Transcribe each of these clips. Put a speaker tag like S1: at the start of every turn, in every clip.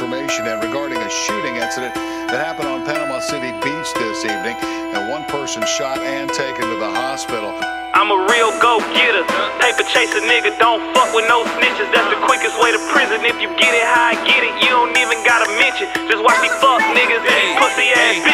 S1: information in regarding a shooting incident that happened on Panama City Beach this evening, and one person shot and taken to the hospital.
S2: I'm a real go-getter. Paper chaser nigga, don't fuck with no snitches. That's the quickest way to prison. If you get it how I get it, you don't even gotta mention. Just watch me fuck niggas and pussy ass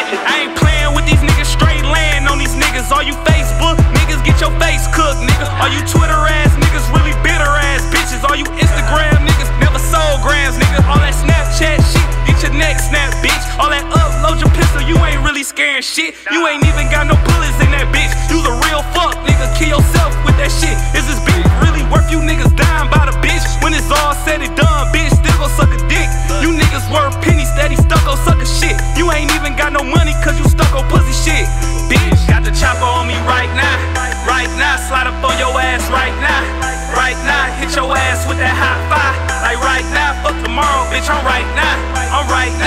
S2: All that upload your pistol, you ain't really scaring shit. You ain't even got no bullets in that bitch. You's a real fuck, nigga. Kill yourself with that shit. Is this bitch really worth you niggas dying by the bitch? When it's all said and done, bitch, still gon' suck a dick. You niggas worth penny steady, stuck on sucker shit. You ain't even got no money cause you stuck on pussy shit. Bitch, got the chopper on me right now. Right now, slide up on your ass right now. Right now, hit your ass with that hot fire. Like right now, fuck tomorrow, bitch, I'm right now. I'm right now,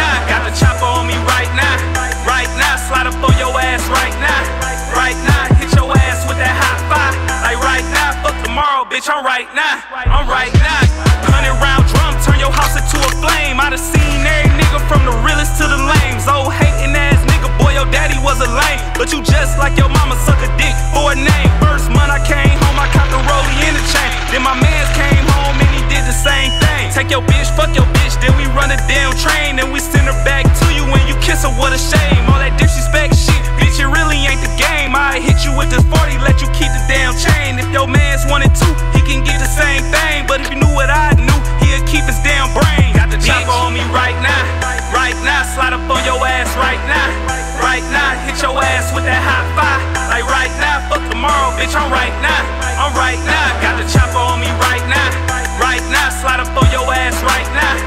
S2: right now. Right now, hit your ass with that hot fire. Like right now, fuck tomorrow, bitch, I'm right now. I'm right now. Hundred round drum, turn your house into a flame. I done seen every nigga from the realest to the lames. Old hating ass nigga, boy, your daddy was a lame. But you just like your mama, suck a dick for a name. First month I came home, I copped a rollie in the chain. Then my mans came home and he did the same thing. Take your bitch, fuck your bitch, then we run a damn train. Then we send her back to you when you kiss her, what a shame. If your mans one and two, he can get the same thing. But if you knew what I knew, he'd keep his damn brain. Got the chopper on me right now, right now, slide up on your ass right now. Right now, hit your ass with that hot fire. Like right now, fuck tomorrow, bitch, I'm right now. I'm right now, got the chopper on me right now. Right now, slide up on your ass. Right now,